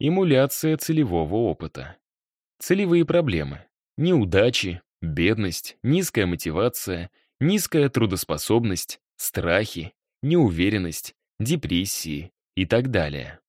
Эмуляция целевого опыта. Целевые проблемы. Неудачи, бедность, низкая мотивация, низкая трудоспособность, страхи, неуверенность, депрессии и так далее.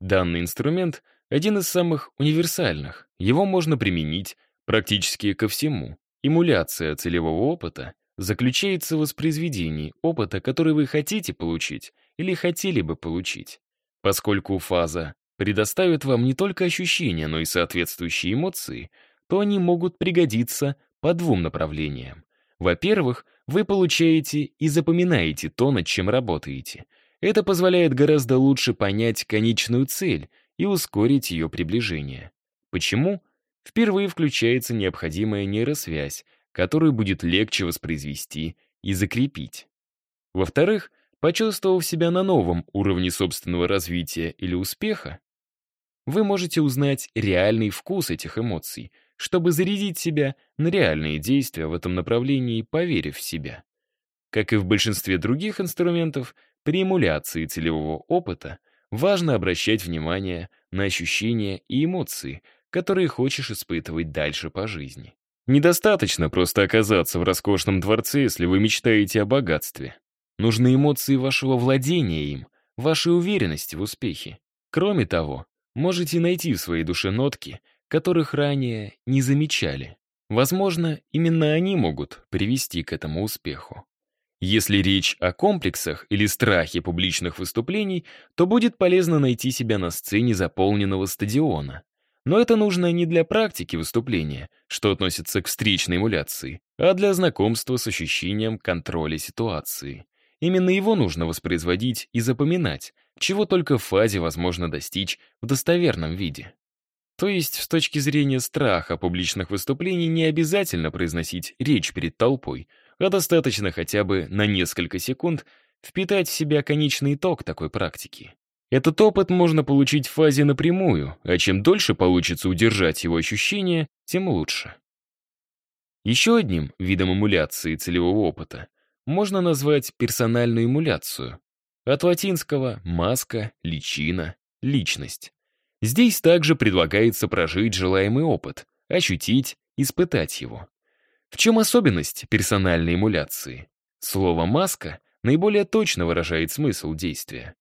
Данный инструмент — один из самых универсальных. Его можно применить практически ко всему. Эмуляция целевого опыта заключается в воспроизведении опыта, который вы хотите получить или хотели бы получить. Поскольку фаза предоставит вам не только ощущения, но и соответствующие эмоции, то они могут пригодиться по двум направлениям. Во-первых, вы получаете и запоминаете то, над чем работаете. Это позволяет гораздо лучше понять конечную цель и ускорить ее приближение. Почему? Впервые включается необходимая нейросвязь, которую будет легче воспроизвести и закрепить. Во-вторых, почувствовав себя на новом уровне собственного развития или успеха, вы можете узнать реальный вкус этих эмоций, чтобы зарядить себя на реальные действия в этом направлении, поверив в себя. Как и в большинстве других инструментов, при эмуляции целевого опыта важно обращать внимание на ощущения и эмоции, которые хочешь испытывать дальше по жизни. Недостаточно просто оказаться в роскошном дворце, если вы мечтаете о богатстве. Нужны эмоции вашего владения им, вашей уверенности в успехе. Кроме того, можете найти в своей душе нотки, которых ранее не замечали. Возможно, именно они могут привести к этому успеху. Если речь о комплексах или страхе публичных выступлений, то будет полезно найти себя на сцене заполненного стадиона. Но это нужно не для практики выступления, что относится к встречной эмуляции, а для знакомства с ощущением контроля ситуации. Именно его нужно воспроизводить и запоминать, чего только в фазе возможно достичь в достоверном виде. То есть, с точки зрения страха публичных выступлений, не обязательно произносить речь перед толпой, а достаточно хотя бы на несколько секунд впитать в себя конечный итог такой практики. Этот опыт можно получить в фазе напрямую, а чем дольше получится удержать его ощущения, тем лучше. Еще одним видом эмуляции целевого опыта можно назвать персональную эмуляцию. От латинского «маска», «личина», «личность». Здесь также предлагается прожить желаемый опыт, ощутить, испытать его. В чем особенность персональной эмуляции? Слово «маска» наиболее точно выражает смысл действия.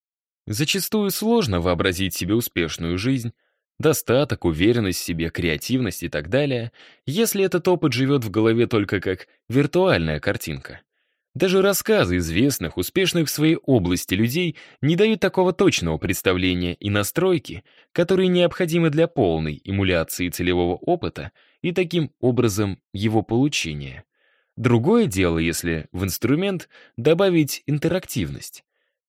Зачастую сложно вообразить себе успешную жизнь, достаток, уверенность в себе, креативность и так далее, если этот опыт живет в голове только как виртуальная картинка. Даже рассказы известных, успешных в своей области людей не дают такого точного представления и настройки, которые необходимы для полной эмуляции целевого опыта и таким образом его получения. Другое дело, если в инструмент добавить интерактивность,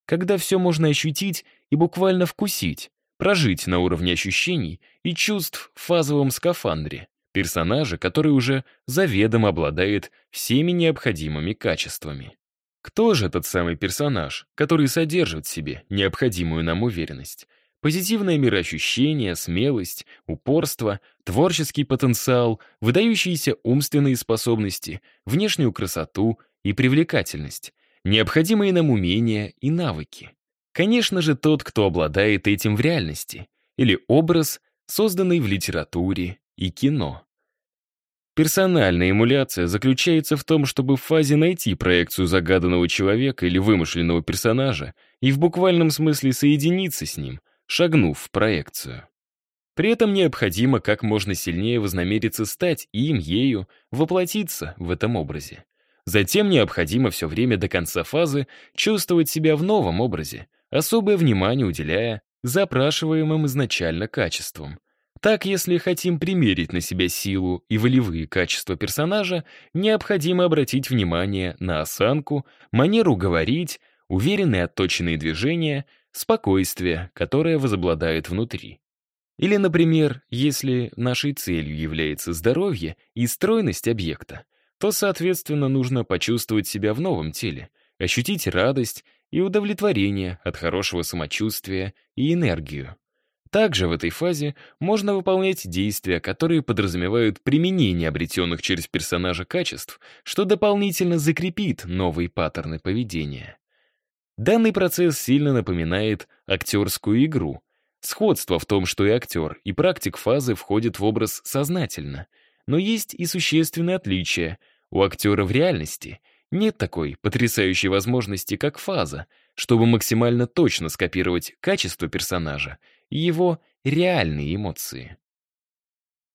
когда все можно ощутить и буквально вкусить, прожить на уровне ощущений и чувств в фазовом скафандре персонажа, который уже заведомо обладает всеми необходимыми качествами. Кто же этот самый персонаж, который содержит в себе необходимую нам уверенность? Позитивное мироощущение, смелость, упорство, творческий потенциал, выдающиеся умственные способности, внешнюю красоту и привлекательность, необходимые нам умения и навыки. Конечно же, тот, кто обладает этим в реальности, или образ, созданный в литературе и кино. Персональная эмуляция заключается в том, чтобы в фазе найти проекцию загаданного человека или вымышленного персонажа и в буквальном смысле соединиться с ним, шагнув в проекцию. При этом необходимо как можно сильнее вознамериться стать им, ею, воплотиться в этом образе. Затем необходимо все время до конца фазы чувствовать себя в новом образе, особое внимание уделяя запрашиваемым изначально качествам, так, если хотим примерить на себя силу и волевые качества персонажа, необходимо обратить внимание на осанку, манеру говорить, уверенные отточенные движения, спокойствие, которое возобладает внутри. Или, например, если нашей целью является здоровье и стройность объекта, то, соответственно, нужно почувствовать себя в новом теле, ощутить радость и удовлетворение от хорошего самочувствия и энергию. Также в этой фазе можно выполнять действия, которые подразумевают применение обретенных через персонажа качеств, что дополнительно закрепит новые паттерны поведения. Данный процесс сильно напоминает актерскую игру. Сходство в том, что и актер, и практик фазы входят в образ сознательно. Но есть и существенные отличия. У актера в реальности нет такой потрясающей возможности, как фаза, чтобы максимально точно скопировать качество персонажа его реальные эмоции.